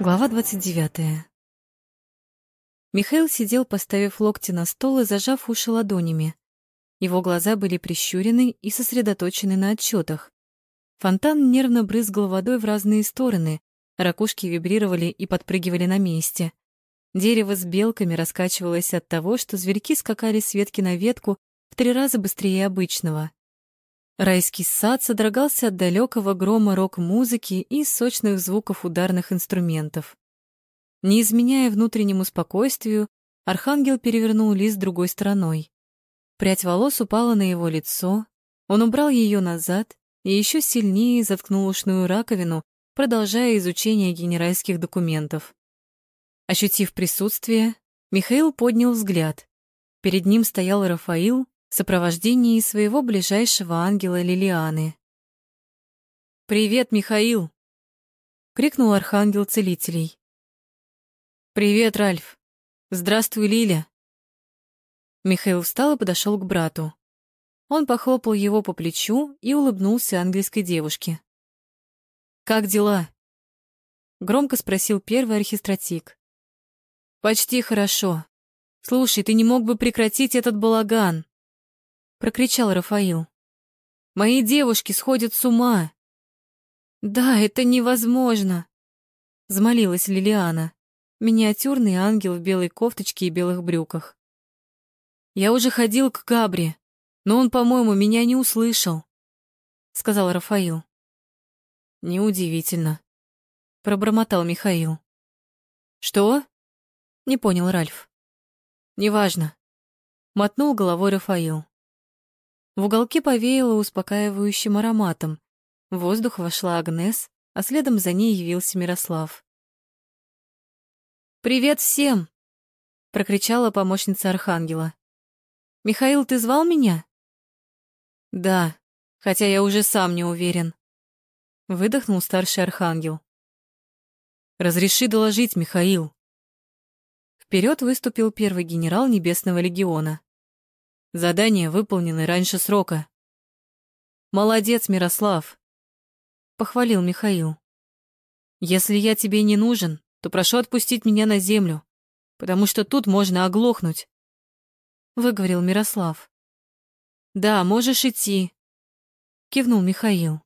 Глава 29. Михаил сидел, поставив локти на стол и зажав уши ладонями. Его глаза были прищурены и сосредоточены на отчетах. Фонтан нервно брызгал водой в разные стороны, ракушки вибрировали и подпрыгивали на месте. Дерево с белками раскачивалось от того, что зверьки скакали с ветки на ветку в три раза быстрее обычного. Райский сад содрогался от далекого грома рок-музыки и сочных звуков ударных инструментов. Не изменяя внутреннему спокойствию, архангел перевернул лист другой стороной. Прядь волос упала на его лицо, он убрал ее назад и еще сильнее заткнул ушную раковину, продолжая изучение генеральских документов. Ощутив присутствие, Михаил поднял взгляд. Перед ним стоял Рафаил в сопровождении своего ближайшего ангела Лилианы. «Привет, Михаил!» — крикнул архангел целителей. «Привет, Ральф! Здравствуй, Лиля!» Михаил встал и подошел к брату. Он похлопал его по плечу и улыбнулся ангельской девушке. «Как дела?» — громко спросил первый архистратик. «Почти хорошо. Слушай, ты не мог бы прекратить этот балаган?» Прокричал Рафаил. Мои девушки сходят с ума. Да, это невозможно, взмолилась Лилиана, миниатюрный ангел в белой кофточке и белых брюках. Я уже ходил к Габри, но он, по-моему, меня не услышал, сказал Рафаил. Неудивительно, пробормотал Михаил. Что? Не понял Ральф. Неважно, мотнул головой Рафаил. В уголке повеяло успокаивающим ароматом. В воздух вошла Агнес, а следом за ней явился Мирослав. «Привет всем!» — прокричала помощница Архангела. «Михаил, ты звал меня?» «Да, хотя я уже сам не уверен», — выдохнул старший Архангел. «Разреши доложить, Михаил». Вперед выступил первый генерал Небесного легиона. Задание выполнено раньше срока. Молодец, Мирослав, похвалил Михаил. Если я тебе не нужен, то прошу отпустить меня на землю, потому что тут можно оглохнуть, выговорил Мирослав. Да, можешь идти, кивнул Михаил.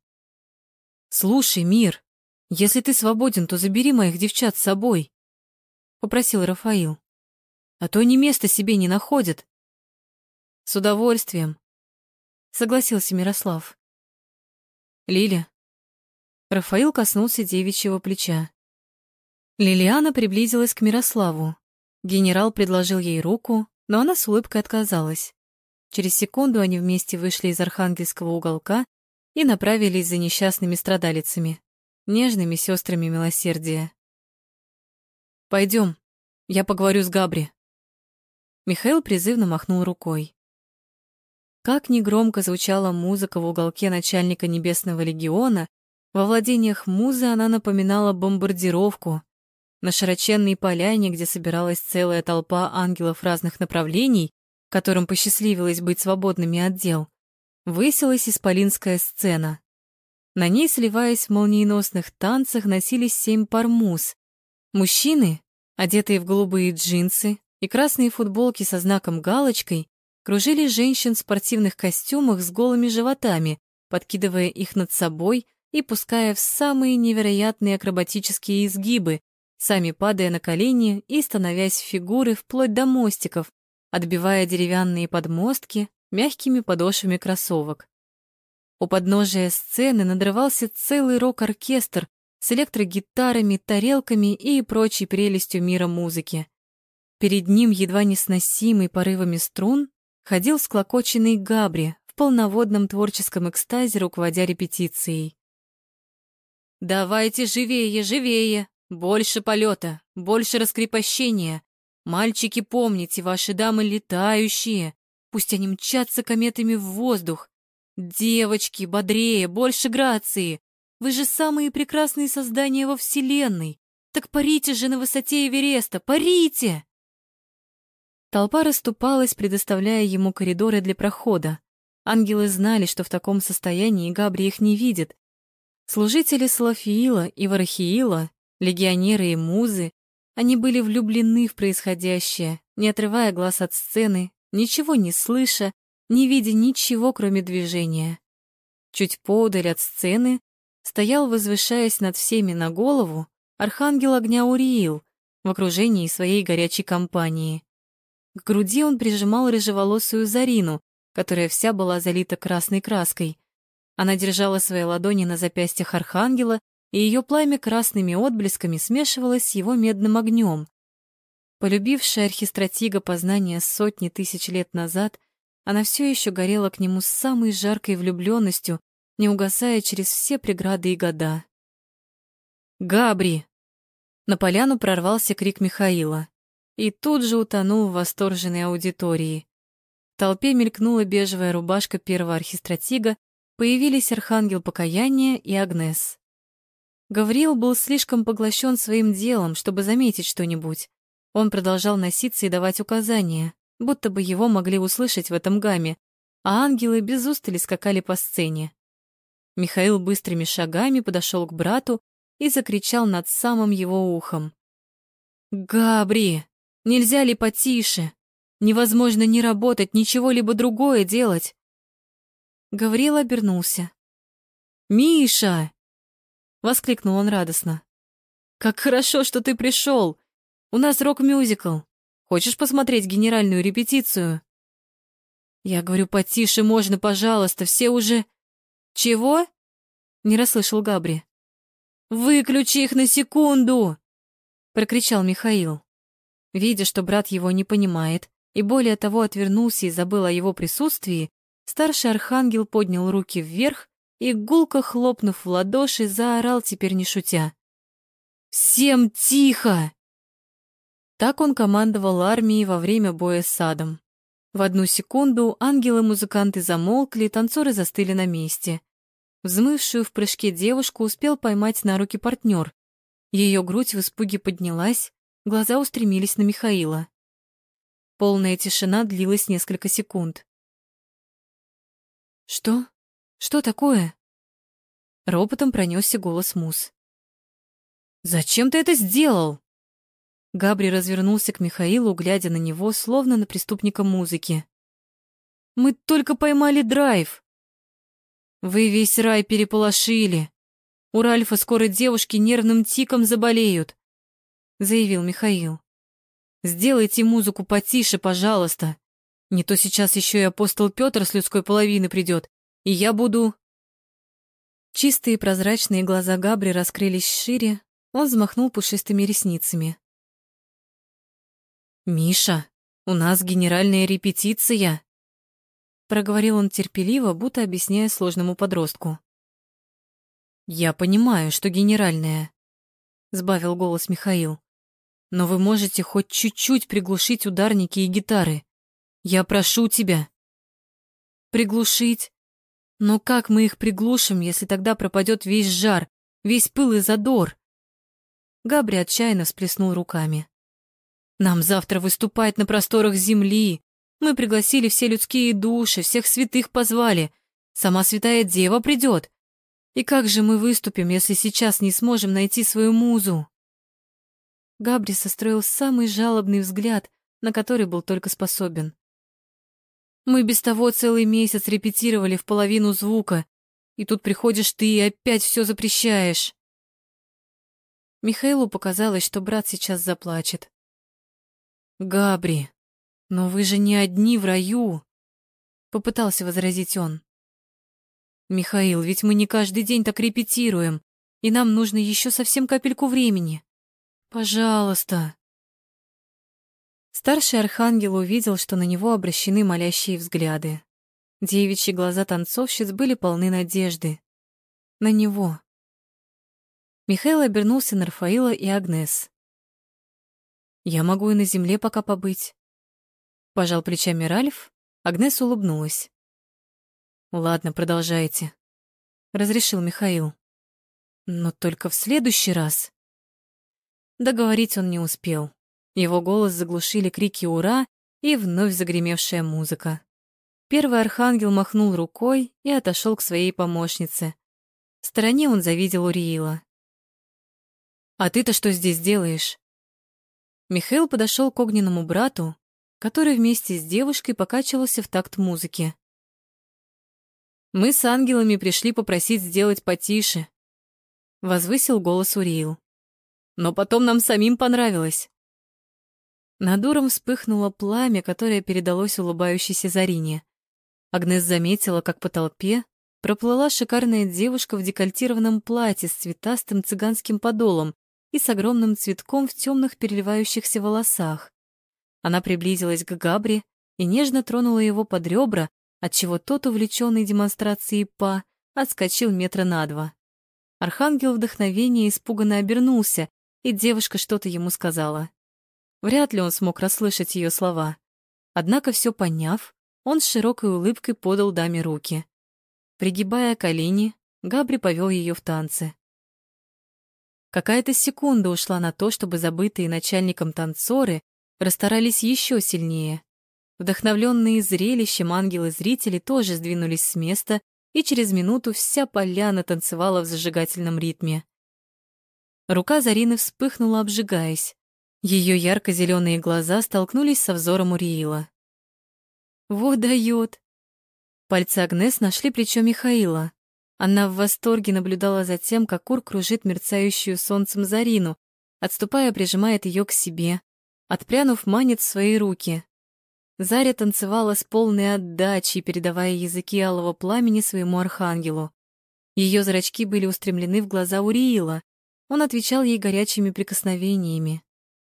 Слушай, Мир, если ты свободен, то забери моих девчат с собой, попросил Рафаил. А то они места себе не находят. С удовольствием, согласился Мирослав. Лиля. Рафаил коснулся девичьего плеча. Лилиана приблизилась к Мирославу. Генерал предложил ей руку, но она с улыбкой отказалась. Через секунду они вместе вышли из архангельского уголка и направились за несчастными страдалицами, нежными сестрами милосердия. Пойдем, я поговорю с Габри. Михаил призывно махнул рукой. Как негромко звучала музыка в уголке начальника Небесного легиона, во владениях музы она напоминала бомбардировку. На широченной поляне, где собиралась целая толпа ангелов разных направлений, которым посчастливилось быть свободными от дел, высилась исполинская сцена. На ней, сливаясь в молниеносных танцах, носились семь пар муз. Мужчины, одетые в голубые джинсы и красные футболки со знаком галочкой, кружили женщин в спортивных костюмах с голыми животами, подкидывая их над собой и пуская в самые невероятные акробатические изгибы, сами падая на колени и становясь в фигуры вплоть до мостиков, отбивая деревянные подмостки мягкими подошвами кроссовок. У подножия сцены надрывался целый рок-оркестр с электрогитарами, тарелками и прочей прелестью мира музыки. Перед ним, едва не сносимый порывами струн, ходил склокоченный Габри в полноводном творческом экстазе, руководя репетицией. «Давайте живее, живее! Больше полета, больше раскрепощения! Мальчики, помните, ваши дамы летающие! Пусть они мчатся кометами в воздух! Девочки, бодрее, больше грации! Вы же самые прекрасные создания во Вселенной! Так парите же на высоте Эвереста, парите!» Толпа расступалась, предоставляя ему коридоры для прохода. Ангелы знали, что в таком состоянии Габри их не видит. Служители Салафиила и Варахиила Легионеры и музы, они были влюблены в происходящее, не отрывая глаз от сцены, ничего не слыша, не видя ничего, кроме движения. Чуть поодаль от сцены стоял, возвышаясь над всеми на голову, архангел огня Уриил в окружении своей горячей компании. К груди он прижимал рыжеволосую Зарину, которая вся была залита красной краской. Она держала свои ладони на запястьях архангела, и ее пламя красными отблесками смешивалось с его медным огнем. Полюбившая архистратига познания сотни тысяч лет назад, она все еще горела к нему с самой жаркой влюбленностью, не угасая через все преграды и года. «Габри!» На поляну прорвался крик Михаила и тут же утонул в восторженной аудитории. В толпе мелькнула бежевая рубашка первого архистратига, появились Архангел Покаяния и Агнес. Гавриил был слишком поглощен своим делом, чтобы заметить что-нибудь. Он продолжал носиться и давать указания, будто бы его могли услышать в этом гамме, а ангелы без устали скакали по сцене. Михаил быстрыми шагами подошел к брату и закричал над самым его ухом. «Габри, нельзя ли потише? Невозможно ни работать, ничего либо другое делать!» Гавриил обернулся. «Миша!» — воскликнул он радостно. «Как хорошо, что ты пришел! У нас рок-мюзикл. Хочешь посмотреть генеральную репетицию?» Я говорю, потише можно, пожалуйста, все уже... «Чего?» — не расслышал Габри. «Выключи их на секунду!» — прокричал Михаил. Видя, что брат его не понимает, и более того отвернулся и забыл о его присутствии, старший архангел поднял руки вверх и, гулко хлопнув в ладоши, заорал теперь не шутя. «Всем тихо!» Так он командовал армией во время боя с садом. В одну секунду ангелы-музыканты замолкли, танцоры застыли на месте. Взмывшую в прыжке девушку успел поймать на руки партнер. Ее грудь в испуге поднялась, глаза устремились на Михаила. Полная тишина длилась несколько секунд. «Что? Что такое?» Ропотом пронесся голос Мус. «Зачем ты это сделал?» Габри развернулся к Михаилу, глядя на него, словно на преступника музыки. «Мы только поймали драйв!» «Вы весь рай переполошили! У Ральфа скоро девушки нервным тиком заболеют!» Заявил Михаил. «Сделайте музыку потише, пожалуйста. Не то сейчас еще и апостол Петр с людской половины придет, и я буду...» Чистые прозрачные глаза Габри раскрылись шире, он взмахнул пушистыми ресницами. «Миша, у нас генеральная репетиция!» Проговорил он терпеливо, будто объясняя сложному подростку. «Я понимаю, что генеральная», — сбавил голос Михаил. «Но вы можете хоть чуть-чуть приглушить ударники и гитары. Я прошу тебя». «Приглушить? Но как мы их приглушим, если тогда пропадет весь жар, весь пыл и задор?» Габри отчаянно всплеснул руками. Нам завтра выступать на просторах земли. Мы пригласили все людские души, всех святых позвали. Сама святая дева придет. И как же мы выступим, если сейчас не сможем найти свою музу? Габри состроил самый жалобный взгляд, на который был только способен. Мы без того целый месяц репетировали в половину звука, и тут приходишь ты и опять все запрещаешь. Михаилу показалось, что брат сейчас заплачет. «Габри, но вы же не одни в раю!» Попытался возразить он. «Михаил, ведь мы не каждый день так репетируем, и нам нужно еще совсем капельку времени. Пожалуйста!» Старший архангел увидел, что на него обращены молящие взгляды. Девичьи глаза танцовщиц были полны надежды. На него. Михаил обернулся на Рафаила и Агнес. Я могу и на земле пока побыть. Пожал плечами Ральф, Агнес улыбнулась. Ладно, продолжайте. Разрешил Михаил. Но только в следующий раз. Договорить он не успел. Его голос заглушили крики «Ура!» и вновь загремевшая музыка. Первый архангел махнул рукой и отошел к своей помощнице. В стороне он завидел Уриила. «А ты-то что здесь делаешь?» Михаил подошел к огненному брату, который вместе с девушкой покачивался в такт музыки. «Мы с ангелами пришли попросить сделать потише», — возвысил голос Уриил. «Но потом нам самим понравилось». Над уром вспыхнуло пламя, которое передалось улыбающейся Зарине. Агнес заметила, как по толпе проплыла шикарная девушка в декольтированном платье с цветастым цыганским подолом и с огромным цветком в темных переливающихся волосах. Она приблизилась к Габри и нежно тронула его под ребра, отчего тот, увлеченный демонстрацией па, отскочил метра на два. Архангел вдохновения испуганно обернулся, и девушка что-то ему сказала. Вряд ли он смог расслышать ее слова. Однако, все поняв, он с широкой улыбкой подал даме руки. Пригибая колени, Габри повел ее в танцы. Какая-то секунда ушла на то, чтобы забытые начальником танцоры расстарались еще сильнее. Вдохновленные зрелищем ангелы-зрители тоже сдвинулись с места, и через минуту вся поляна танцевала в зажигательном ритме. Рука Зарины вспыхнула, обжигаясь. Ее ярко-зеленые глаза столкнулись со взором Уриила. Вот дает. Пальцы Агнес нашли плечо Михаила. Она в восторге наблюдала за тем, как Кур кружит мерцающую солнцем Зарину, отступая, прижимает ее к себе, отпрянув, манит в свои руки. Заря танцевала с полной отдачей, передавая языки алого пламени своему архангелу. Ее зрачки были устремлены в глаза Уриила. Он отвечал ей горячими прикосновениями.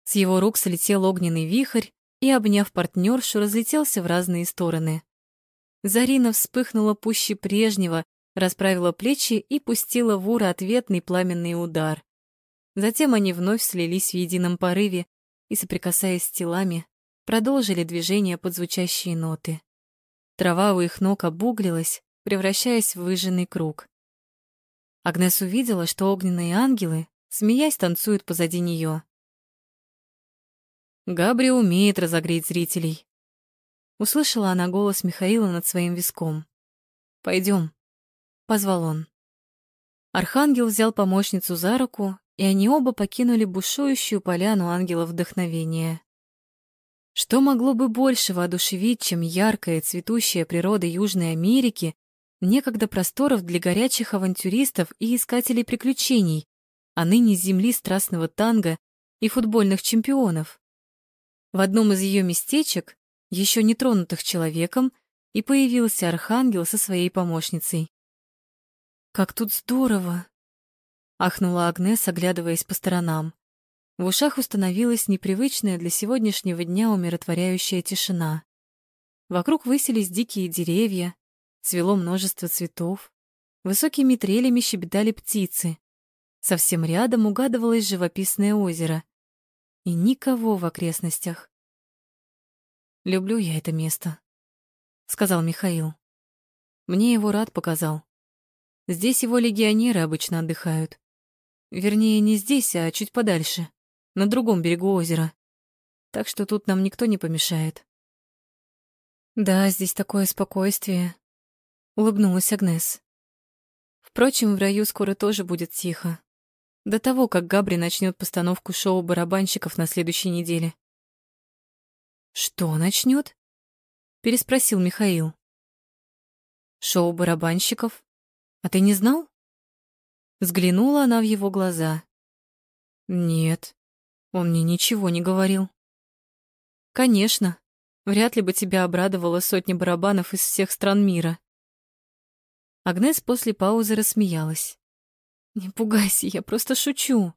С его рук слетел огненный вихрь, и, обняв партнершу, разлетелся в разные стороны. Зарина вспыхнула пуще прежнего, расправила плечи и пустила в Ура ответный пламенный удар. Затем они вновь слились в едином порыве и, соприкасаясь телами, продолжили движение под звучащие ноты. Трава у их ног обуглилась, превращаясь в выжженный круг. Агнес увидела, что огненные ангелы, смеясь, танцуют позади нее. Габри умеет разогреть зрителей. Услышала она голос Михаила над своим виском. Пойдем, позвал он. Архангел взял помощницу за руку, и они оба покинули бушующую поляну ангела вдохновения. Что могло бы больше воодушевить, чем яркая цветущая природа Южной Америки, некогда просторов для горячих авантюристов и искателей приключений, а ныне земли страстного танго и футбольных чемпионов? В одном из ее местечек, еще не тронутых человеком, и появился архангел со своей помощницей. «Как тут здорово!» — ахнула Агнес, оглядываясь по сторонам. В ушах установилась непривычная для сегодняшнего дня умиротворяющая тишина. Вокруг высились дикие деревья, цвело множество цветов, высокими трелями щебетали птицы. Совсем рядом угадывалось живописное озеро, и никого в окрестностях. «Люблю я это место», — сказал Михаил. Мне его рад показал. Здесь его легионеры обычно отдыхают. Вернее, не здесь, а чуть подальше, на другом берегу озера. Так что тут нам никто не помешает. Да, здесь такое спокойствие, улыбнулась Агнес. Впрочем, в раю скоро тоже будет тихо. До того, как Габри начнет постановку шоу барабанщиков на следующей неделе. Что начнет? переспросил Михаил. Шоу барабанщиков? А ты не знал? Взглянула она в его глаза. Нет, он мне ничего не говорил. Конечно, вряд ли бы тебя обрадовала сотня барабанов из всех стран мира. Агнес после паузы рассмеялась. Не пугайся, я просто шучу.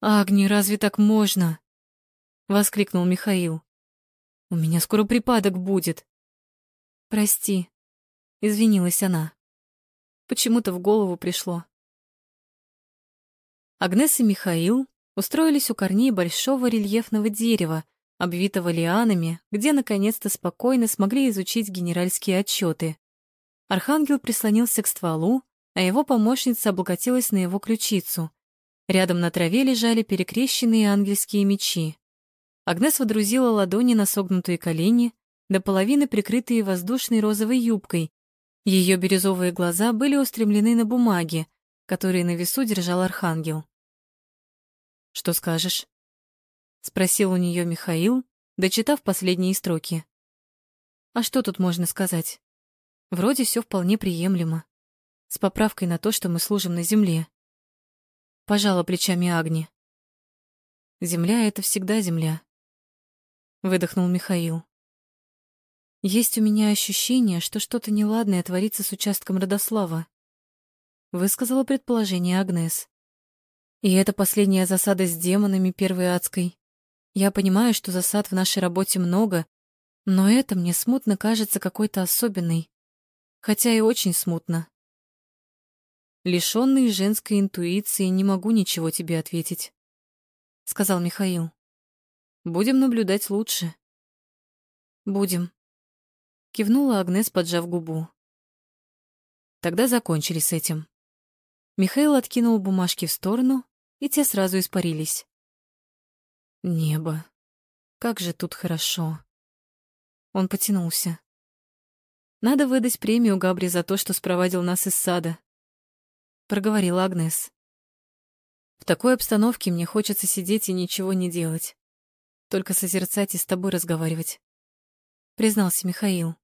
Агни, разве так можно? воскликнул Михаил. У меня скоро припадок будет. Прости, извинилась она. Почему-то в голову пришло. Агнес и Михаил устроились у корней большого рельефного дерева, обвитого лианами, где наконец-то спокойно смогли изучить генеральские отчеты. Архангел прислонился к стволу, а его помощница облокотилась на его ключицу. Рядом на траве лежали перекрещенные ангельские мечи. Агнес водрузила ладони на согнутые колени, до половины прикрытые воздушной розовой юбкой. Ее бирюзовые глаза были устремлены на бумаги, которые на весу держал архангел. Что скажешь? Спросил у нее Михаил, дочитав последние строки. А что тут можно сказать? Вроде все вполне приемлемо, с поправкой на то, что мы служим на земле. Пожала плечами Агни. Земля — это всегда земля. Выдохнул Михаил. Есть у меня ощущение, что что-то неладное творится с участком Родослава. Высказала предположение Агнес. И это последняя засада с демонами первой адской. Я понимаю, что засад в нашей работе много, но это мне смутно кажется какой-то особенной. Хотя и очень смутно. Лишённый женской интуиции не могу ничего тебе ответить, сказал Михаил. Будем наблюдать лучше. Будем. Кивнула Агнес, поджав губу. Тогда закончили с этим. Михаил откинул бумажки в сторону, и те сразу испарились. Небо. Как же тут хорошо. Он потянулся. Надо выдать премию Габри за то, что спровадил нас из сада, проговорила Агнес. В такой обстановке мне хочется сидеть и ничего не делать, только созерцать и с тобой разговаривать, признался Михаил.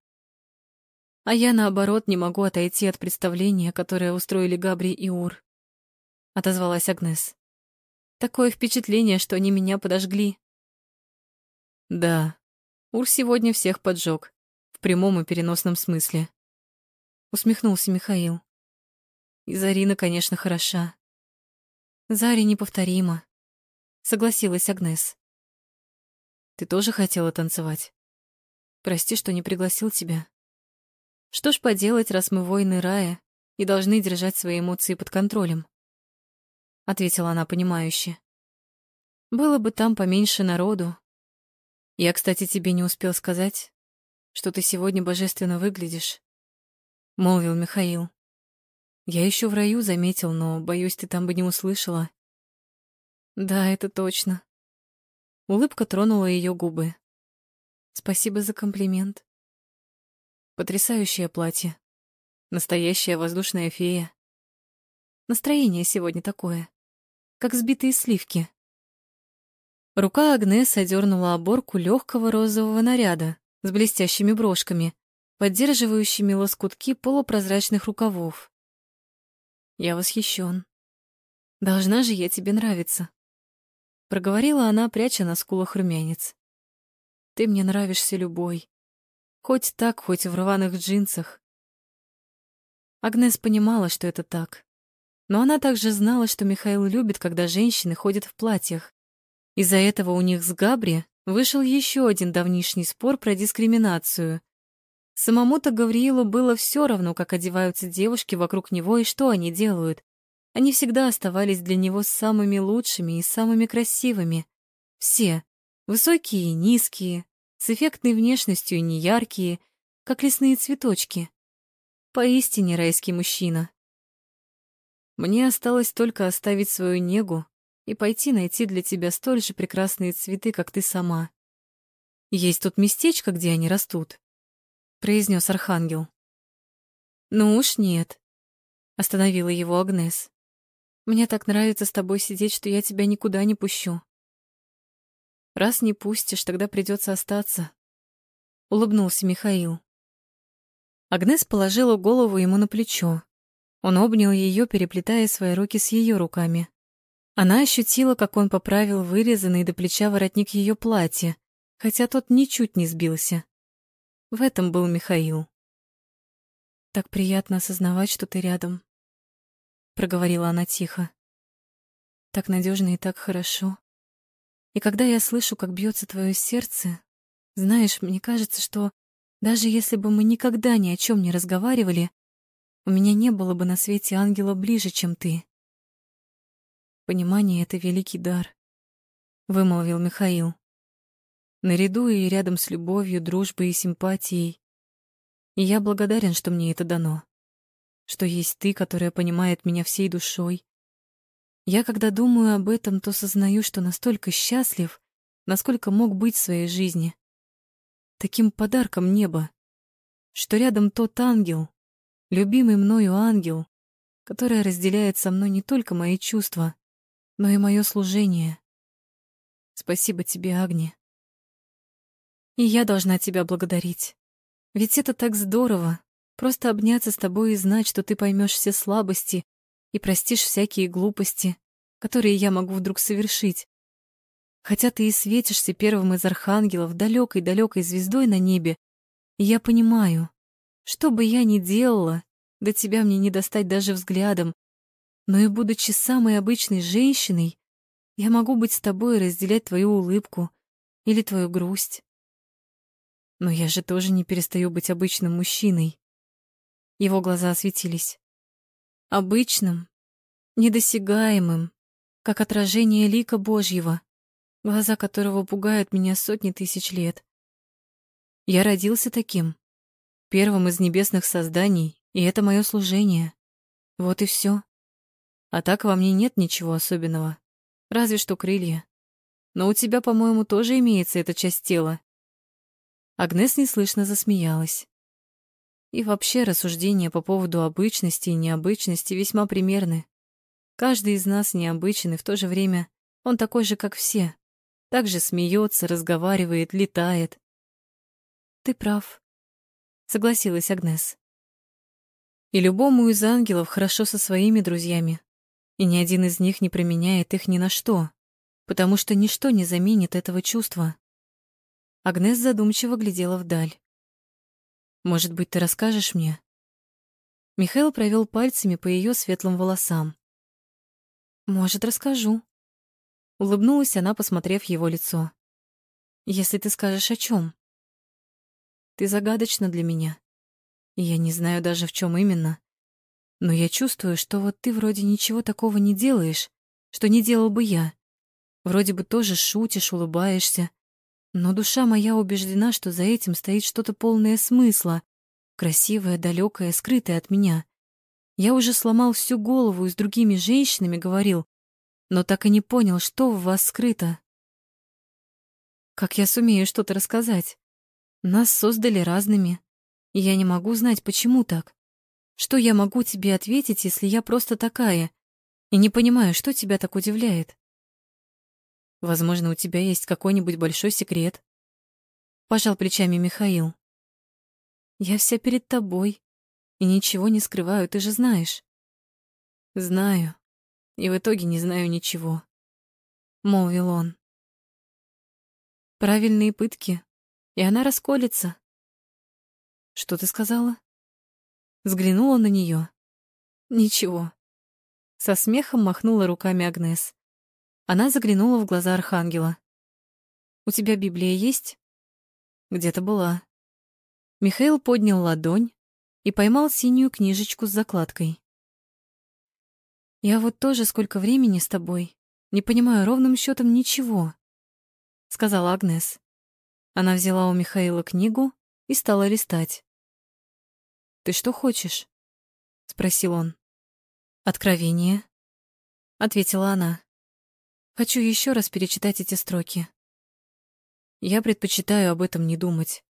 А я, наоборот, не могу отойти от представления, которое устроили Габри и Ур, отозвалась Агнес. Такое впечатление, что они меня подожгли. Да, Ур сегодня всех поджег, прямом и переносном смысле. Усмехнулся Михаил. И Зарина, конечно, хороша. Заре неповторима, согласилась Агнес. Ты тоже хотела танцевать? Прости, что не пригласил тебя. Что ж поделать, раз мы воины рая и должны держать свои эмоции под контролем? — ответила она понимающе. «Было бы там поменьше народу. Я, кстати, тебе не успел сказать, что ты сегодня божественно выглядишь», — молвил Михаил. «Я еще в раю заметил, но, боюсь, ты там бы не услышала». «Да, это точно». Улыбка тронула ее губы. «Спасибо за комплимент». Потрясающее платье. Настоящая воздушная фея. Настроение сегодня такое как сбитые сливки. Рука Агнес одернула оборку легкого розового наряда с блестящими брошками, поддерживающими лоскутки полупрозрачных рукавов. Я восхищен. Должна же я тебе нравиться. Проговорила она, пряча на скулах румянец. Ты мне нравишься любой. Хоть так, хоть в рваных джинсах. Агнес понимала, что это так. Но она также знала, что Михаил любит, когда женщины ходят в платьях. Из-за этого у них с Габри вышел еще один давнишний спор про дискриминацию. Самому-то Гавриилу было все равно, как одеваются девушки вокруг него и что они делают. Они всегда оставались для него самыми лучшими и самыми красивыми. Все. Высокие и низкие, с эффектной внешностью и неяркие, как лесные цветочки. Поистине райский мужчина. Мне осталось только оставить свою негу и пойти найти для тебя столь же прекрасные цветы, как ты сама. Есть тут местечко, где они растут, произнес архангел. Ну уж нет, остановила его Агнес. Мне так нравится с тобой сидеть, что я тебя никуда не пущу. Раз не пустишь, тогда придется остаться, улыбнулся Михаил. Агнес положила голову ему на плечо. Он обнял ее, переплетая свои руки с ее руками. Она ощутила, как он поправил вырезанный до плеча воротник ее платья, хотя тот ничуть не сбился. В этом был Михаил. «Так приятно осознавать, что ты рядом», — проговорила она тихо. «Так надежно и так хорошо. И когда я слышу, как бьется твое сердце, знаешь, мне кажется, что даже если бы мы никогда ни о чем не разговаривали, у меня не было бы на свете ангела ближе, чем ты. Понимание — это великий дар, — вымолвил Михаил. Наряду и рядом с любовью, дружбой и симпатией. И я благодарен, что мне это дано. Что есть ты, которая понимает меня всей душой. Я, когда думаю об этом, то сознаю, что настолько счастлив, насколько мог быть в своей жизни. Таким подарком неба, что рядом тот ангел, любимый мною ангел, который разделяет со мной не только мои чувства, но и мое служение. Спасибо тебе, Агни. И я должна тебя благодарить. Ведь это так здорово, просто обняться с тобой и знать, что ты поймешь все слабости и простишь всякие глупости, которые я могу вдруг совершить. Хотя ты и светишься первым из архангелов далекой-далекой звездой на небе, я понимаю, что бы я ни делала, до тебя мне не достать даже взглядом, но и будучи самой обычной женщиной, я могу быть с тобой и разделять твою улыбку или твою грусть. Но я же тоже не перестаю быть обычным мужчиной. Его глаза осветились. Обычным, недосягаемым, как отражение лика Божьего, глаза которого пугают меня сотни тысяч лет. Я родился таким, первым из небесных созданий, и это мое служение. Вот и все. А так во мне нет ничего особенного, разве что крылья. Но у тебя, по-моему, тоже имеется эта часть тела. Агнес неслышно засмеялась. И вообще рассуждения по поводу обычности и необычности весьма примерны. Каждый из нас необычен, и в то же время он такой же, как все. Также смеется, разговаривает, летает. Ты прав, согласилась Агнес. И любому из ангелов хорошо со своими друзьями, и ни один из них не променяет их ни на что, потому что ничто не заменит этого чувства. Агнес задумчиво глядела вдаль. «Может быть, ты расскажешь мне?» Михаил провел пальцами по ее светлым волосам. «Может, расскажу». Улыбнулась она, посмотрев его лицо. «Если ты скажешь о чем? Ты загадочна для меня. Я не знаю даже, в чем именно. Но я чувствую, что вот ты вроде ничего такого не делаешь, что не делал бы я. Вроде бы тоже шутишь, улыбаешься, но душа моя убеждена, что за этим стоит что-то полное смысла, красивое, далекое, скрытое от меня. Я уже сломал всю голову и с другими женщинами говорил, но так и не понял, что в вас скрыто. Как я сумею что-то рассказать? Нас создали разными, и я не могу знать, почему так. Что я могу тебе ответить, если я просто такая, и не понимаю, что тебя так удивляет? Возможно, у тебя есть какой-нибудь большой секрет. Пожал плечами Михаил. Я вся перед тобой и ничего не скрываю, ты же знаешь. Знаю. И в итоге не знаю ничего. Молвил он. Правильные пытки, и она расколется. Что ты сказала? Взглянула на нее. Ничего. Со смехом махнула руками Агнес. Она заглянула в глаза Архангела. «У тебя Библия есть?» «Где-то была». Михаил поднял ладонь и поймал синюю книжечку с закладкой. «Я вот тоже сколько времени с тобой, не понимаю ровным счетом ничего», — сказала Агнес. Она взяла у Михаила книгу и стала листать. «Ты что хочешь?» — спросил он. «Откровение», — ответила она. Хочу еще раз перечитать эти строки. Я предпочитаю об этом не думать.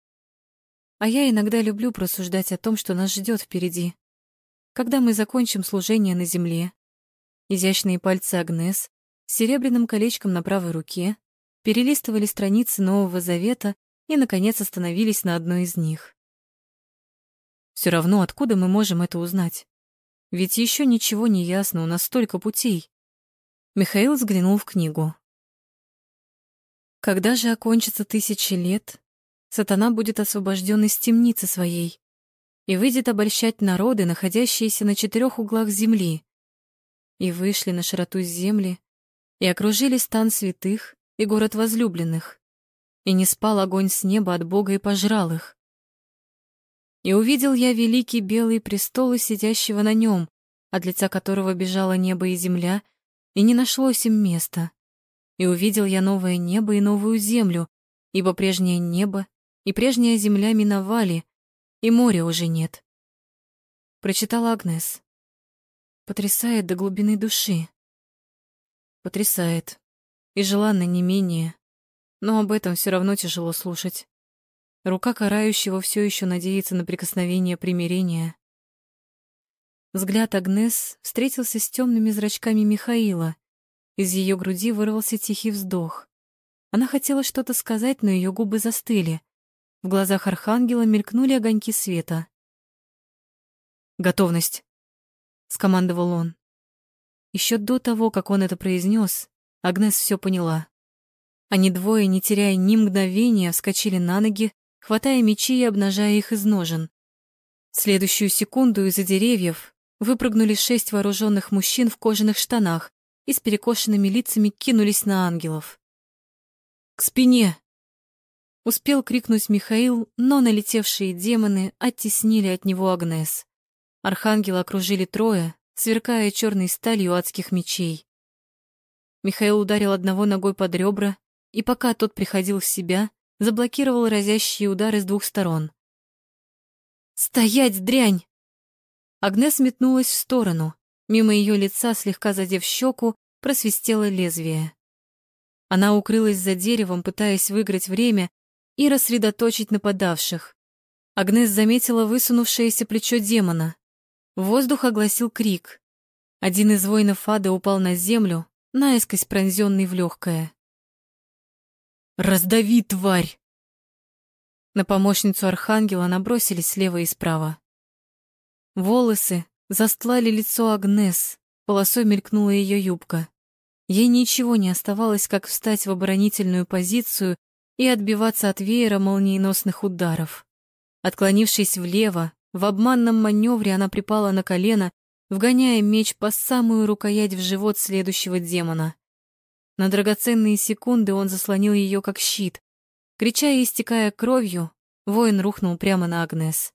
А я иногда люблю просуждать о том, что нас ждет впереди. Когда мы закончим служение на земле, изящные пальцы Агнес с серебряным колечком на правой руке перелистывали страницы Нового Завета и, наконец, остановились на одной из них. Все равно, откуда мы можем это узнать? Ведь еще ничего не ясно, у нас столько путей. Михаил взглянул в книгу. Когда же окончится тысячи лет, сатана будет освобожден из темницы своей и выйдет обольщать народы, находящиеся на четырех углах земли. И вышли на широту земли, и окружили стан святых и город возлюбленных, и не спал огонь с неба от Бога и пожрал их. И увидел я великий белый престол и сидящего на нем, от лица которого бежало небо и земля, и не нашлось им места. И увидел я новое небо и новую землю, ибо прежнее небо и прежняя земля миновали, и моря уже нет. Прочитала Агнес. Потрясает до глубины души. Потрясает. И желанно не менее. Но об этом все равно тяжело слушать. Рука карающего все еще надеется на прикосновение примирения. Взгляд Агнес встретился с темными зрачками Михаила. Из ее груди вырвался тихий вздох. Она хотела что-то сказать, но ее губы застыли. В глазах архангела мелькнули огоньки света. «Готовность», — скомандовал он. Еще до того, как он это произнес, Агнес все поняла. Они двое, не теряя ни мгновения, вскочили на ноги, хватая мечи и обнажая их из ножен. В следующую секунду из-за деревьев выпрыгнули шесть вооруженных мужчин в кожаных штанах и с перекошенными лицами кинулись на ангелов. «К спине!» Успел крикнуть Михаил, но налетевшие демоны оттеснили от него Агнес. Архангела окружили трое, сверкая черной сталью адских мечей. Михаил ударил одного ногой под ребра, и пока тот приходил в себя, заблокировал разящие удары с двух сторон. «Стоять, дрянь!» Агнес метнулась в сторону. Мимо ее лица, слегка задев щеку, просвистело лезвие. Она укрылась за деревом, пытаясь выиграть время и рассредоточить нападавших. Агнес заметила высунувшееся плечо демона. Воздух огласил крик. Один из воинов ада упал на землю, наискось пронзенный в легкое. «Раздави, тварь!» На помощницу архангела набросились слева и справа. Волосы застлали лицо Агнес, полосой мелькнула ее юбка. Ей ничего не оставалось, как встать в оборонительную позицию и отбиваться от веера молниеносных ударов. Отклонившись влево, в обманном маневре она припала на колено, вгоняя меч по самую рукоять в живот следующего демона. На драгоценные секунды он заслонил ее как щит, Крича и истекая кровью, воин рухнул прямо на Агнес.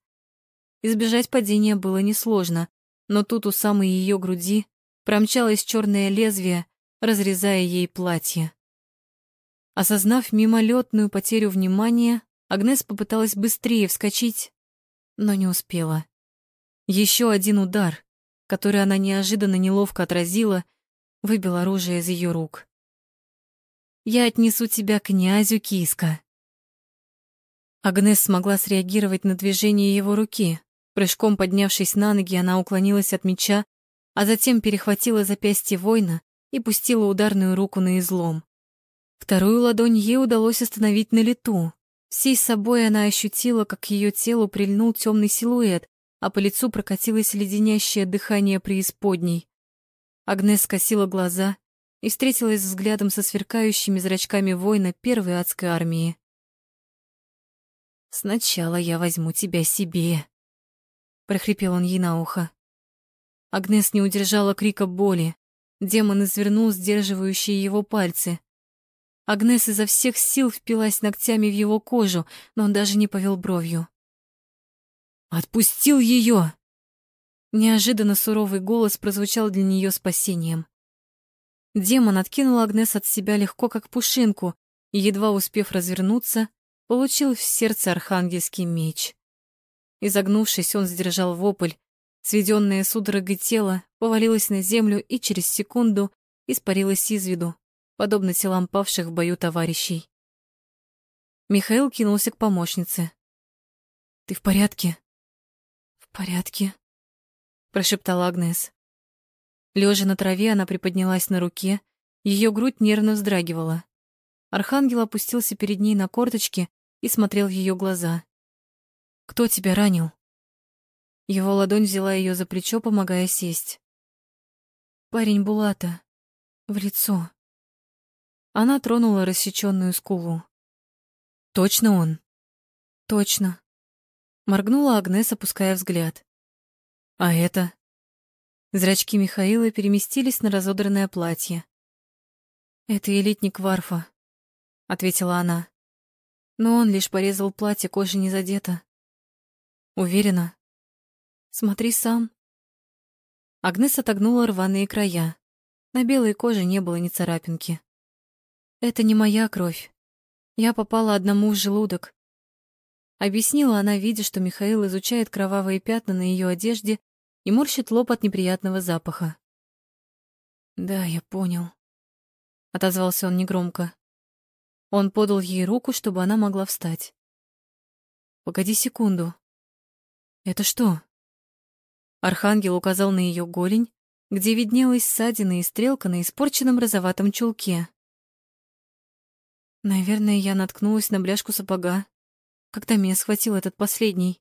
Избежать падения было несложно, но тут у самой ее груди промчалось черное лезвие, разрезая ей платье. Осознав мимолетную потерю внимания, Агнес попыталась быстрее вскочить, но не успела. Еще один удар, который она неожиданно неловко отразила, выбил оружие из ее рук. «Я отнесу тебя к князю Киска», Агнес смогла среагировать на движение его руки. Прыжком поднявшись на ноги, она уклонилась от меча, а затем перехватила запястье воина и пустила ударную руку на излом. Вторую ладонь ей удалось остановить на лету. Всей собой она ощутила, как к ее телу прильнул темный силуэт, а по лицу прокатилось леденящее дыхание преисподней. Агнес скосила глаза и встретилась взглядом со сверкающими зрачками воина первой адской армии. «Сначала я возьму тебя себе», — прохрипел он ей на ухо. Агнес не удержала крика боли. Демон извернул сдерживающие его пальцы. Агнес изо всех сил впилась ногтями в его кожу, но он даже не повел бровью. «Отпустил ее!» Неожиданно суровый голос прозвучал для нее спасением. Демон откинул Агнес от себя легко, как пушинку, и, едва успев развернуться, получил в сердце архангельский меч. Изогнувшись, он сдержал вопль. Сведенное судорогой тело повалилось на землю и через секунду испарилось из виду, подобно телам павших в бою товарищей. Михаил кинулся к помощнице. «Ты в порядке?» «В порядке», — прошептала Агнес. Лежа на траве, она приподнялась на руке, ее грудь нервно вздрагивала. Архангел опустился перед ней на корточки и смотрел в ее глаза. «Кто тебя ранил?» Его ладонь взяла ее за плечо, помогая сесть. «Парень Булата. В лицо». Она тронула рассеченную скулу. «Точно он?» «Точно». Моргнула Агнес, опуская взгляд. «А это?» Зрачки Михаила переместились на разодранное платье. «Это элитник Варфа ответила она. Но он лишь порезал платье, кожа не задета. Уверена? Смотри сам. Агнес отогнула рваные края. На белой коже не было ни царапинки. Это не моя кровь. Я попала одному в желудок. Объяснила она, видя, что Михаил изучает кровавые пятна на ее одежде и морщит лоб от неприятного запаха. «Да, я понял», — отозвался он негромко. Он подал ей руку, чтобы она могла встать. «Погоди секунду. Это что?» Архангел указал на ее голень, где виднелась ссадина и стрелка на испорченном розоватом чулке. Наверное, я наткнулась на бляшку сапога, когда меня схватил этот последний.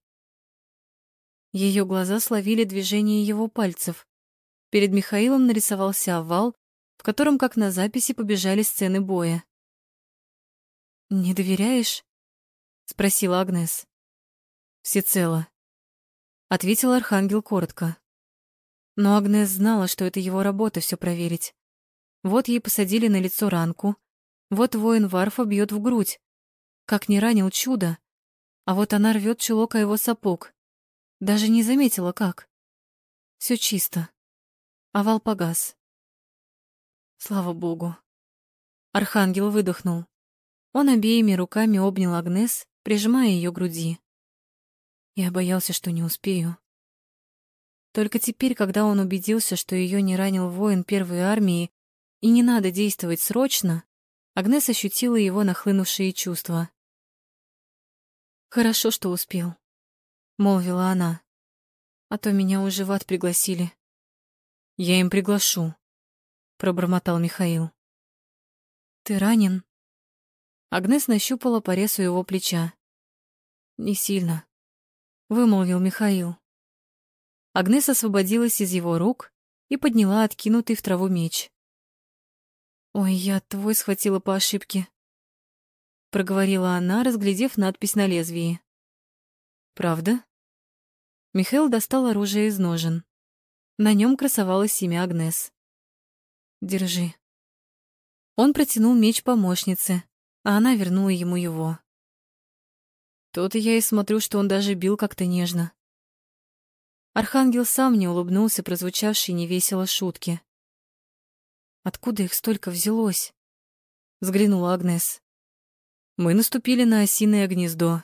Ее глаза словили движение его пальцев. Перед Михаилом нарисовался овал, в котором, как на записи, побежали сцены боя. «Не доверяешь?» — спросила Агнес. «Всецело», — ответил Архангел коротко. Но Агнес знала, что это его работа все проверить. Вот ей посадили на лицо ранку, вот воин Варфа бьет в грудь. Как не ранил чудо. А вот она рвет чулок о его сапог. Даже не заметила, как. Все чисто. Овал погас. Слава богу. Архангел выдохнул. Он обеими руками обнял Агнес, прижимая ее к груди. Я боялся, что не успею. Только теперь, когда он убедился, что ее не ранил воин первой армии и не надо действовать срочно, Агнес ощутила его нахлынувшие чувства. «Хорошо, что успел», — молвила она. «А то меня уже в ад пригласили». «Я им приглашу», — пробормотал Михаил. «Ты ранен?» Агнес нащупала порез у его плеча. «Не сильно», — вымолвил Михаил. Агнес освободилась из его рук и подняла откинутый в траву меч. «Ой, я твой схватила по ошибке», — проговорила она, разглядев надпись на лезвии. «Правда?» Михаил достал оружие из ножен. На нем красовалось имя Агнес. «Держи». Он протянул меч помощнице, а она вернула ему его. Тут я и смотрю, что он даже бил как-то нежно. Архангел сам не улыбнулся прозвучавшей невесело шутке. Откуда их столько взялось? Взглянула Агнес. Мы наступили на осиное гнездо.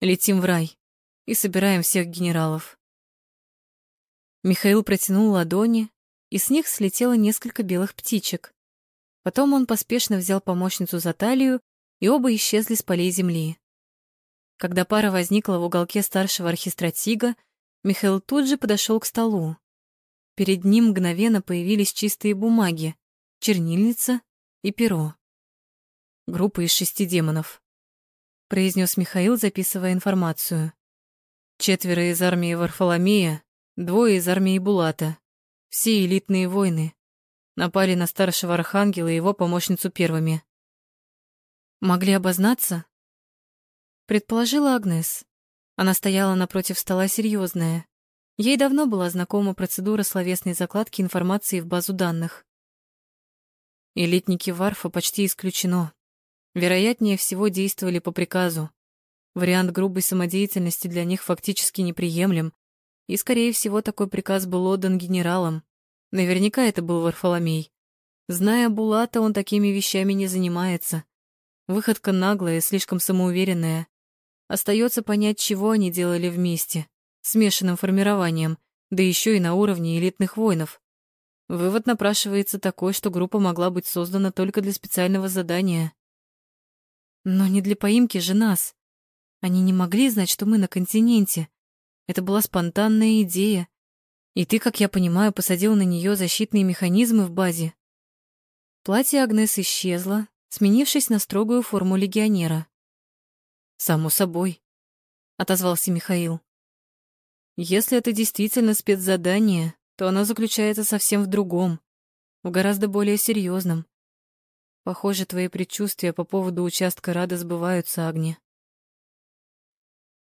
Летим в рай и собираем всех генералов. Михаил протянул ладони, и с них слетело несколько белых птичек. Потом он поспешно взял помощницу за талию, и оба исчезли с полей земли. Когда пара возникла в уголке старшего архистратига, Михаил тут же подошел к столу. Перед ним мгновенно появились чистые бумаги, чернильница и перо. Группа из шести демонов, произнес Михаил, записывая информацию. Четверо из армии Варфоломея, двое из армии Булата. Все элитные воины. Напали на старшего архангела и его помощницу первыми. Могли обознаться? Предположила Агнес. Она стояла напротив стола серьезная, Ей давно была знакома процедура словесной закладки информации в базу данных. Элитники Варфа почти исключено. Вероятнее всего действовали по приказу. Вариант грубой самодеятельности для них фактически неприемлем, и, скорее всего, такой приказ был отдан генералам. Наверняка это был Варфоломей. Зная Булата, он такими вещами не занимается. Выходка наглая, слишком самоуверенная. Остается понять, чего они делали вместе смешанным формированием, да еще и на уровне элитных воинов. Вывод напрашивается такой, что группа могла быть создана только для специального задания. Но не для поимки же нас. Они не могли знать, что мы на континенте. Это была спонтанная идея. И ты, как я понимаю, посадил на нее защитные механизмы в базе. Платье Агнес исчезло, сменившись на строгую форму легионера. «Само собой», — отозвался Михаил. Если это действительно спецзадание, то оно заключается совсем в другом, в гораздо более серьезном. Похоже, твои предчувствия по поводу участка Рада сбываются, Агни.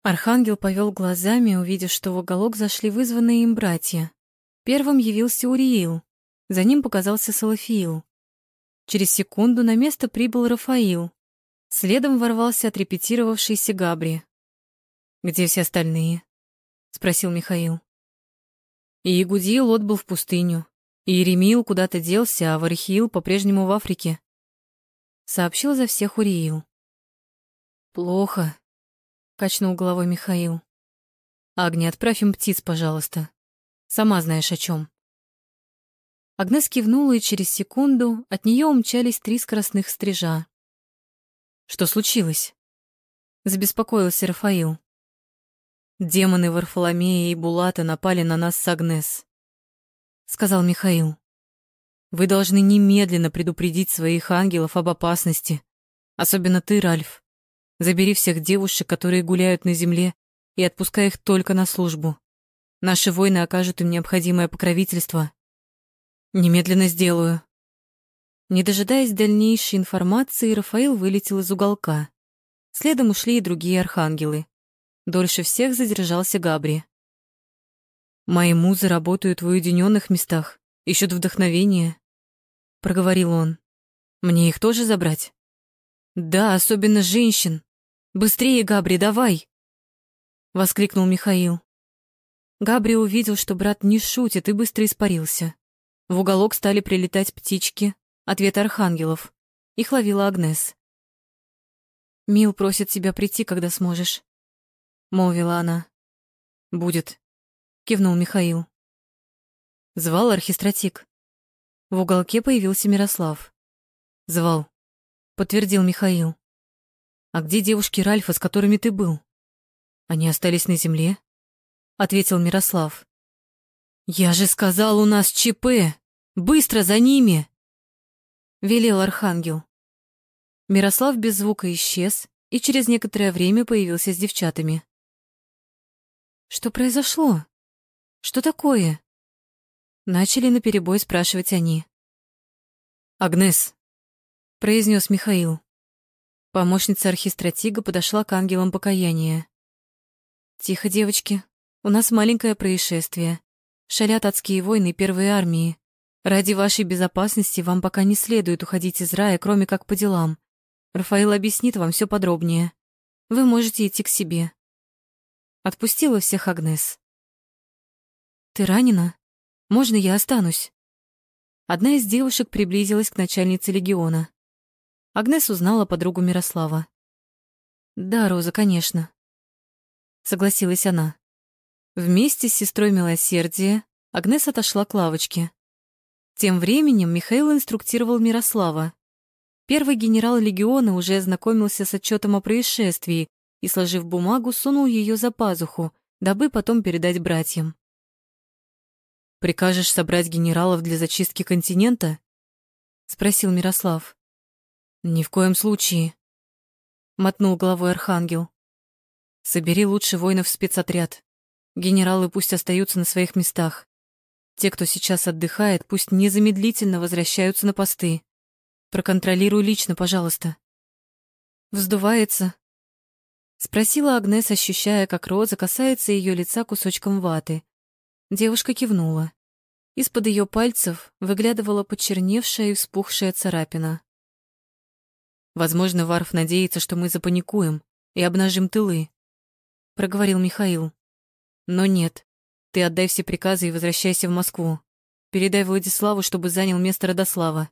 Архангел повел глазами, увидев, что в уголок зашли вызванные им братья. Первым явился Уриил, за ним показался Салафиил. Через секунду на место прибыл Рафаил. Следом ворвался отрепетировавшийся Габри. «Где все остальные?» спросил Михаил. И Ягудиил отбыл в пустыню, и Еремиил куда-то делся, а Вархиил по-прежнему в Африке. Сообщил за всех Уриил. Плохо, качнул головой Михаил. Агни, отправь им птиц, пожалуйста. Сама знаешь о чем. Агнес кивнула, и через секунду от нее умчались три скоростных стрижа. Что случилось? Забеспокоился Рафаил. Демоны Варфоломея и Булата напали на нас с Агнес, сказал Михаил. Вы должны немедленно предупредить своих ангелов об опасности. Особенно ты, Ральф. Забери всех девушек, которые гуляют на земле, и отпускай их только на службу. Наши воины окажут им необходимое покровительство. Немедленно сделаю. Не дожидаясь дальнейшей информации, Рафаил вылетел из уголка. Следом ушли и другие архангелы. Дольше всех задержался Габри. «Мои музы работают в уединенных местах, ищут вдохновение», — проговорил он. «Мне их тоже забрать?» «Да, особенно женщин. Быстрее, Габри, давай!» — воскликнул Михаил. Габри увидел, что брат не шутит, и быстро испарился. В уголок стали прилетать птички, ответ архангелов. Их ловила Агнес. «Мил просит тебя прийти, когда сможешь», — молвила она. «Будет», кивнул Михаил. Звал архистратик. В уголке появился Мирослав. Звал, подтвердил Михаил. А где девушки Ральфа, с которыми ты был? Они остались на земле, ответил Мирослав. Я же сказал, у нас ЧП. Быстро за ними, велел архангел. Мирослав без звука исчез и через некоторое время появился с девчатами. Что произошло? Что такое? Начали наперебой спрашивать они. Агнес, произнес Михаил. Помощница архистратига подошла к ангелам покаяния. Тихо, девочки, у нас маленькое происшествие. Шалят адские войны первой армии. Ради вашей безопасности вам пока не следует уходить из рая, кроме как по делам. Рафаил объяснит вам все подробнее. Вы можете идти к себе. Отпустила всех Агнес. «Ты ранена? Можно я останусь?» Одна из девушек приблизилась к начальнице легиона. Агнес узнала подругу Мирослава. «Да, Роза, конечно», — согласилась она. Вместе с сестрой Милосердия Агнес отошла к лавочке. Тем временем Михаил инструктировал Мирослава. Первый генерал легиона уже ознакомился с отчетом о происшествии и, сложив бумагу, сунул ее за пазуху, дабы потом передать братьям. Прикажешь собрать генералов для зачистки континента? спросил Мирослав. Ни в коем случае, мотнул головой архангел. Собери лучше воинов в спецотряд. Генералы пусть остаются на своих местах. Те, кто сейчас отдыхает, пусть незамедлительно возвращаются на посты. Проконтролируй лично, пожалуйста. Вздувается? Спросила Агнес, ощущая, как роза касается ее лица кусочком ваты. Девушка кивнула. Из-под ее пальцев выглядывала почерневшая и вспухшая царапина. «Возможно, Варф надеется, что мы запаникуем и обнажим тылы», — проговорил Михаил. «Но нет. Ты отдай все приказы и возвращайся в Москву. Передай Владиславу, чтобы занял место Родослава.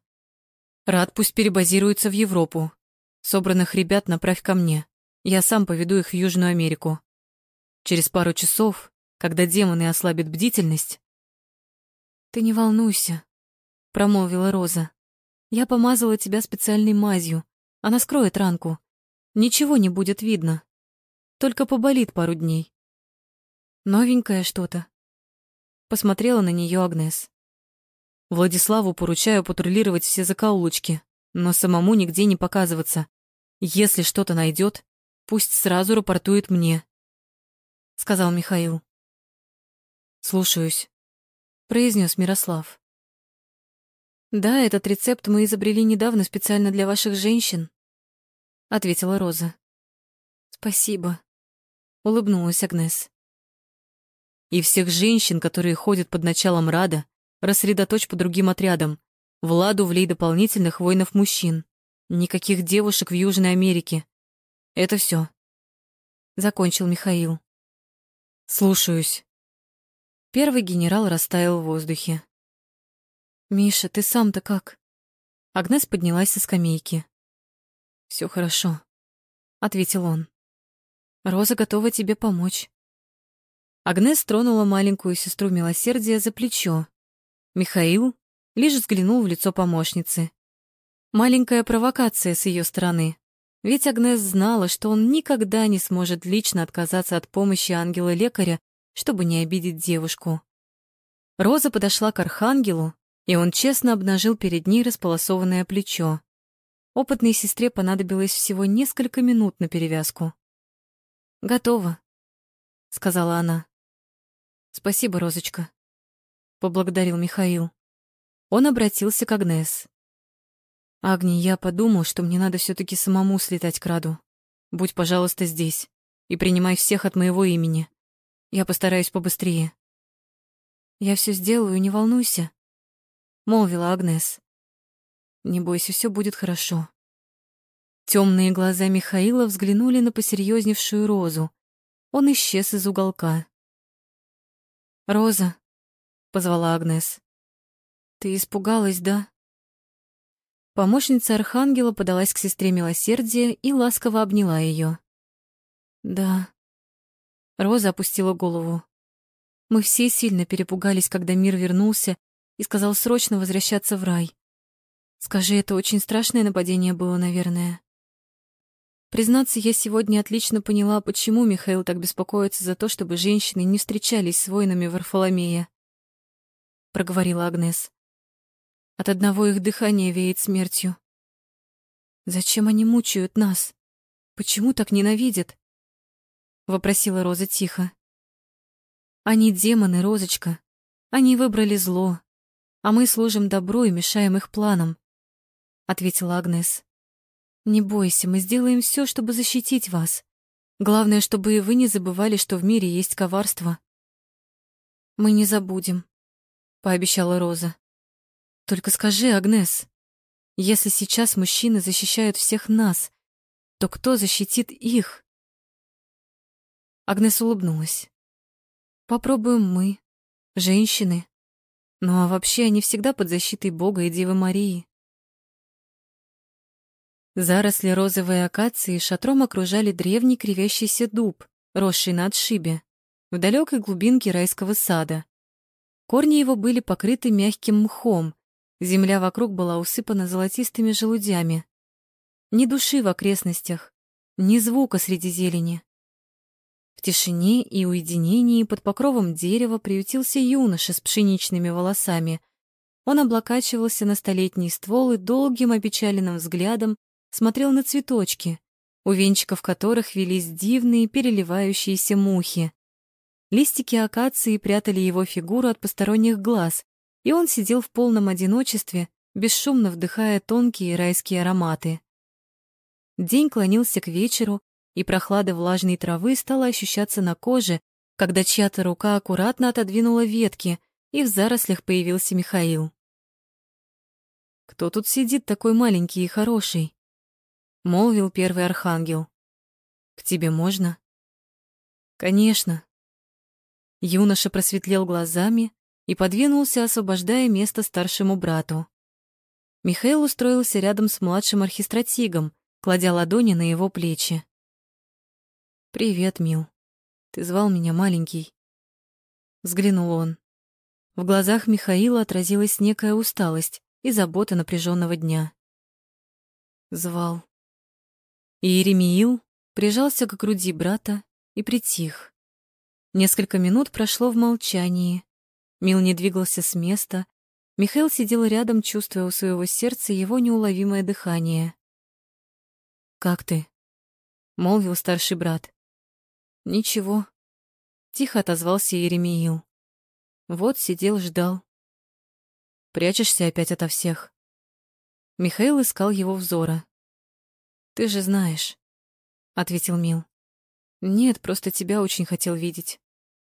Рад пусть перебазируется в Европу. Собранных ребят направь ко мне. Я сам поведу их в Южную Америку. Через пару часов когда демоны ослабят бдительность. «Ты не волнуйся», — промолвила Роза. «Я помазала тебя специальной мазью. Она скроет ранку. Ничего не будет видно. Только поболит пару дней. Новенькое что-то». Посмотрела на нее Агнес. Владиславу поручаю патрулировать все закоулочки, но самому нигде не показываться. Если что-то найдет, пусть сразу рапортует мне, — сказал Михаил. «Слушаюсь», — произнес Мирослав. «Да, этот рецепт мы изобрели недавно специально для ваших женщин», — ответила Роза. «Спасибо», — улыбнулась Агнес. «И всех женщин, которые ходят под началом Рада, рассредоточь по другим отрядам. Владу влей дополнительных воинов-мужчин. Никаких девушек в Южной Америке. Это все. Закончил Михаил. «Слушаюсь», Первый генерал растаял в воздухе. «Миша, ты сам-то как?» Агнес поднялась со скамейки. Все хорошо», — ответил он. «Роза готова тебе помочь». Агнес тронула маленькую сестру милосердия за плечо. Михаил лишь взглянул в лицо помощницы. Маленькая провокация с ее стороны. Ведь Агнес знала, что он никогда не сможет лично отказаться от помощи ангела-лекаря чтобы не обидеть девушку. Роза подошла к архангелу, и он честно обнажил перед ней располосованное плечо. Опытной сестре понадобилось всего несколько минут на перевязку. «Готово», — сказала она. «Спасибо, Розочка», — поблагодарил Михаил. Он обратился к Агнес. «Агни, я подумал, что мне надо все таки самому слетать к Раду. Будь, пожалуйста, здесь и принимай всех от моего имени. Я постараюсь побыстрее». «Я все сделаю, не волнуйся», — молвила Агнес. «Не бойся, все будет хорошо». Темные глаза Михаила взглянули на посерьезневшую Розу. Он исчез из уголка. «Роза», — позвала Агнес. «Ты испугалась, да?» Помощница Архангела подалась к сестре милосердия и ласково обняла ее. «Да». Роза опустила голову. Мы все сильно перепугались, когда мир вернулся и сказал срочно возвращаться в рай. Скажи, это очень страшное нападение было, наверное. Признаться, я сегодня отлично поняла, почему Михаил так беспокоится за то, чтобы женщины не встречались с воинами Варфоломея. Проговорила Агнес. От одного их дыхания веет смертью. Зачем они мучают нас? Почему так ненавидят? Вопросила Роза тихо. Они демоны, Розочка. Они выбрали зло, а мы служим добру и мешаем их планам, ответила Агнес. Не бойся, мы сделаем все, чтобы защитить вас. Главное, чтобы и вы не забывали, что в мире есть коварство. Мы не забудем, пообещала Роза. Только скажи, Агнес, если сейчас мужчины защищают всех нас, то кто защитит их? Агнес улыбнулась. Попробуем мы, женщины. Ну а вообще они всегда под защитой Бога и Девы Марии. Заросли розовой акации шатром окружали древний кривящийся дуб, росший на отшибе, в далекой глубинке райского сада. Корни его были покрыты мягким мхом, земля вокруг была усыпана золотистыми желудями. Ни души в окрестностях, ни звука среди зелени. В тишине и уединении под покровом дерева приютился юноша с пшеничными волосами. Он облокачивался на столетний ствол и долгим опечаленным взглядом смотрел на цветочки, у венчиков которых велись дивные переливающиеся мухи. Листики акации прятали его фигуру от посторонних глаз, и он сидел в полном одиночестве, бесшумно вдыхая тонкие райские ароматы. День клонился к вечеру, и прохлада влажной травы стала ощущаться на коже, когда чья-то рука аккуратно отодвинула ветки, и в зарослях появился Михаил. «Кто тут сидит такой маленький и хороший?» — молвил первый архангел. «К тебе можно?» «Конечно». Юноша просветлел глазами и подвинулся, освобождая место старшему брату. Михаил устроился рядом с младшим архистратигом, кладя ладони на его плечи. «Привет, Мил. Ты звал меня маленький?» Взглянул он. В глазах Михаила отразилась некая усталость и забота напряженного дня. Звал. Иеремиил прижался к груди брата и притих. Несколько минут прошло в молчании. Мил не двигался с места. Михаил сидел рядом, чувствуя у своего сердца его неуловимое дыхание. «Как ты?» — молвил старший брат. «Ничего», — тихо отозвался Иеремиил. Вот сидел, ждал. «Прячешься опять ото всех?» Михаил искал его взора. Ты же знаешь, ответил Мил. Нет, просто тебя очень хотел видеть.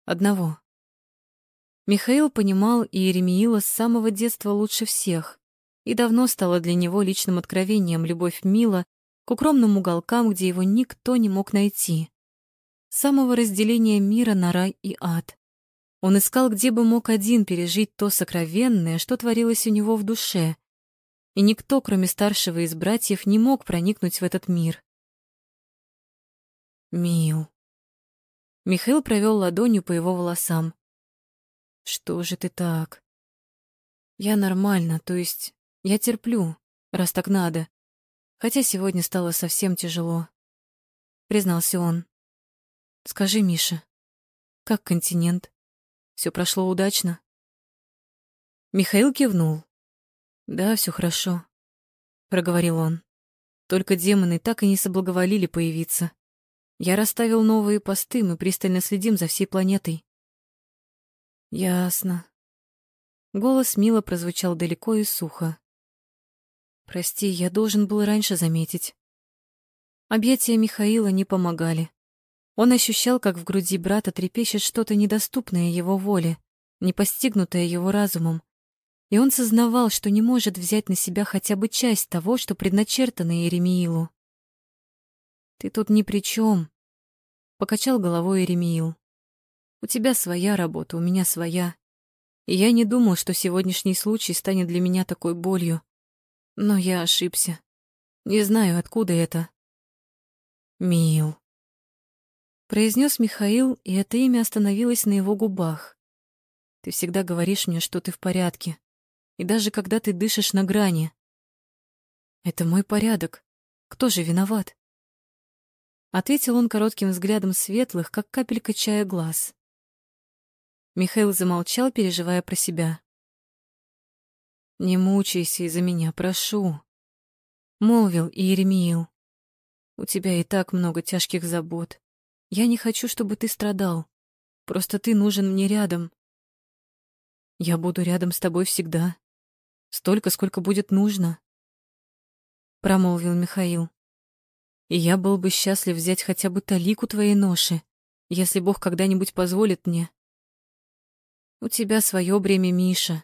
Одного. Михаил понимал Иеремиила с самого детства лучше всех, и давно стало для него личным откровением любовь Мила к укромным уголкам, где его никто не мог найти. Самого разделения мира на рай и ад. Он искал, где бы мог один пережить то сокровенное, что творилось у него в душе, и никто, кроме старшего из братьев, не мог проникнуть в этот мир. Мил. Михаил провел ладонью по его волосам. Что же ты так? Я нормально, то есть я терплю, раз так надо. Хотя сегодня стало совсем тяжело, признался он. Скажи, Миша, как континент? Все прошло удачно? Михаил кивнул. Да, все хорошо, проговорил он. Только демоны так и не соблаговолили появиться. Я расставил новые посты, мы пристально следим за всей планетой. Ясно. Голос Мила прозвучал далеко и сухо. Прости, я должен был раньше заметить. Объятия Михаила не помогали. Он ощущал, как в груди брата трепещет что-то недоступное его воле, не постигнутое его разумом. И он сознавал, что не может взять на себя хотя бы часть того, что предначертано Еремиилу. «Ты тут ни при чем, покачал головой Еремиил. «У тебя своя работа, у меня своя. И я не думал, что сегодняшний случай станет для меня такой болью. Но я ошибся. Не знаю, откуда это». «Мил», произнес Михаил, и это имя остановилось на его губах. Ты всегда говоришь мне, что ты в порядке, и даже когда ты дышишь на грани. Это мой порядок. Кто же виноват? Ответил он коротким взглядом светлых, как капелька чая глаз. Михаил замолчал, переживая про себя. «Не мучайся из-за меня, прошу», — молвил Иеремиил. «У тебя и так много тяжких забот. Я не хочу, чтобы ты страдал. Просто ты нужен мне рядом. Я буду рядом с тобой всегда. Столько, сколько будет нужно. Промолвил Михаил. И я был бы счастлив взять хотя бы талику твоей ноши, если Бог когда-нибудь позволит мне. У тебя свое бремя, Миша,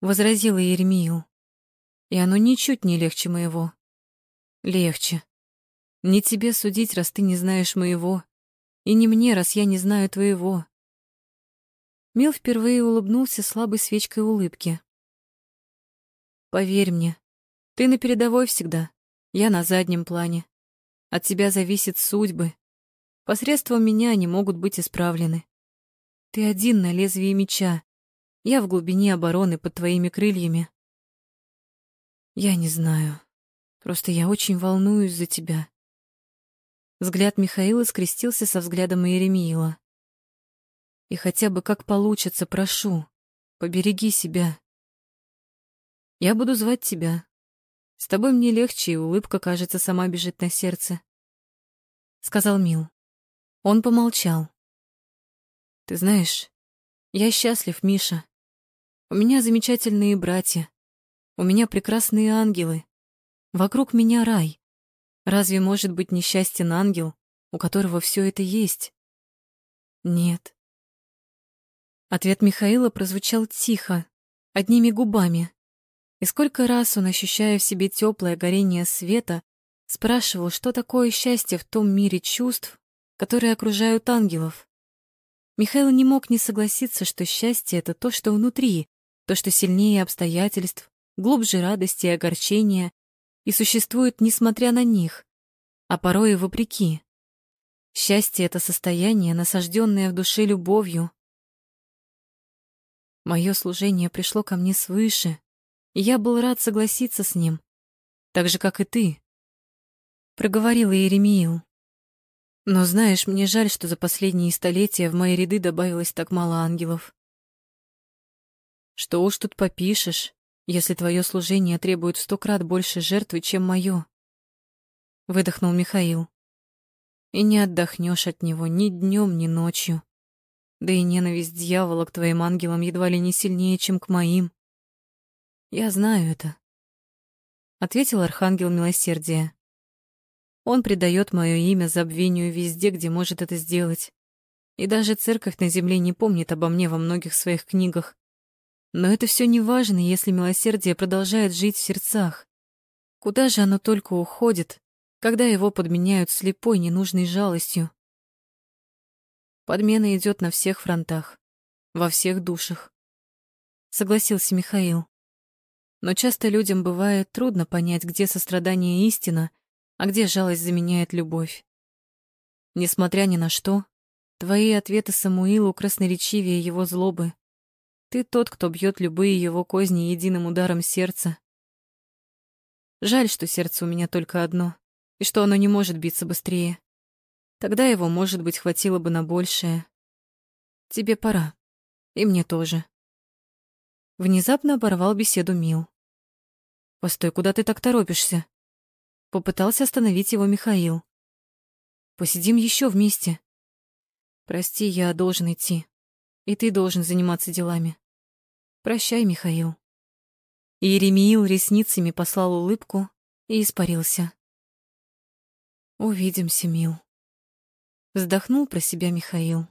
возразила Еремию. И оно ничуть не легче моего. Легче. Не тебе судить, раз ты не знаешь моего, и не мне, раз я не знаю твоего. Мил впервые улыбнулся слабой свечкой улыбки. Поверь мне, ты на передовой всегда, я на заднем плане. От тебя зависят судьбы. Посредством меня они могут быть исправлены. Ты один на лезвии меча, я в глубине обороны под твоими крыльями. Я не знаю, просто я очень волнуюсь за тебя. Взгляд Михаила скрестился со взглядом Иеремиила. «И хотя бы как получится, прошу, побереги себя. Я буду звать тебя. С тобой мне легче, и улыбка, кажется, сама бежит на сердце», — сказал Мил. Он помолчал. «Ты знаешь, я счастлив, Миша. У меня замечательные братья. У меня прекрасные ангелы. Вокруг меня рай. Разве может быть несчастен ангел, у которого все это есть? Нет. Ответ Михаила прозвучал тихо, одними губами. И сколько раз он, ощущая в себе теплое горение света, спрашивал, что такое счастье в том мире чувств, которые окружают ангелов. Михаил не мог не согласиться, что счастье — это то, что внутри, то, что сильнее обстоятельств, глубже радости и огорчения, и существует несмотря на них, а порой и вопреки. Счастье — это состояние, насажденное в душе любовью. Мое служение пришло ко мне свыше, и я был рад согласиться с ним, так же, как и ты, — проговорила Еремиил. Но знаешь, мне жаль, что за последние столетия в мои ряды добавилось так мало ангелов. Что уж тут попишешь, если твое служение требует в сто крат больше жертвы, чем мое. Выдохнул Михаил. И не отдохнешь от него ни днем, ни ночью. Да и ненависть дьявола к твоим ангелам едва ли не сильнее, чем к моим. Я знаю это. Ответил Архангел Милосердия. Он предает мое имя забвению везде, где может это сделать. И даже церковь на земле не помнит обо мне во многих своих книгах. Но это все не важно, если милосердие продолжает жить в сердцах. Куда же оно только уходит, когда его подменяют слепой ненужной жалостью? Подмена идет на всех фронтах, во всех душах. Согласился Михаил. Но часто людям бывает трудно понять, где сострадание истина, а где жалость заменяет любовь. Несмотря ни на что, твои ответы Самуилу красноречивее его злобы. Ты тот, кто бьет любые его козни единым ударом сердца. Жаль, что сердце у меня только одно, и что оно не может биться быстрее. Тогда его, может быть, хватило бы на большее. Тебе пора. И мне тоже. Внезапно оборвал беседу Мил. «Постой, куда ты так торопишься?» Попытался остановить его Михаил. Посидим еще вместе. Прости, я должен идти. И ты должен заниматься делами. Прощай, Михаил. Иеремиил ресницами послал улыбку и испарился. Увидимся, мил. Вздохнул про себя Михаил.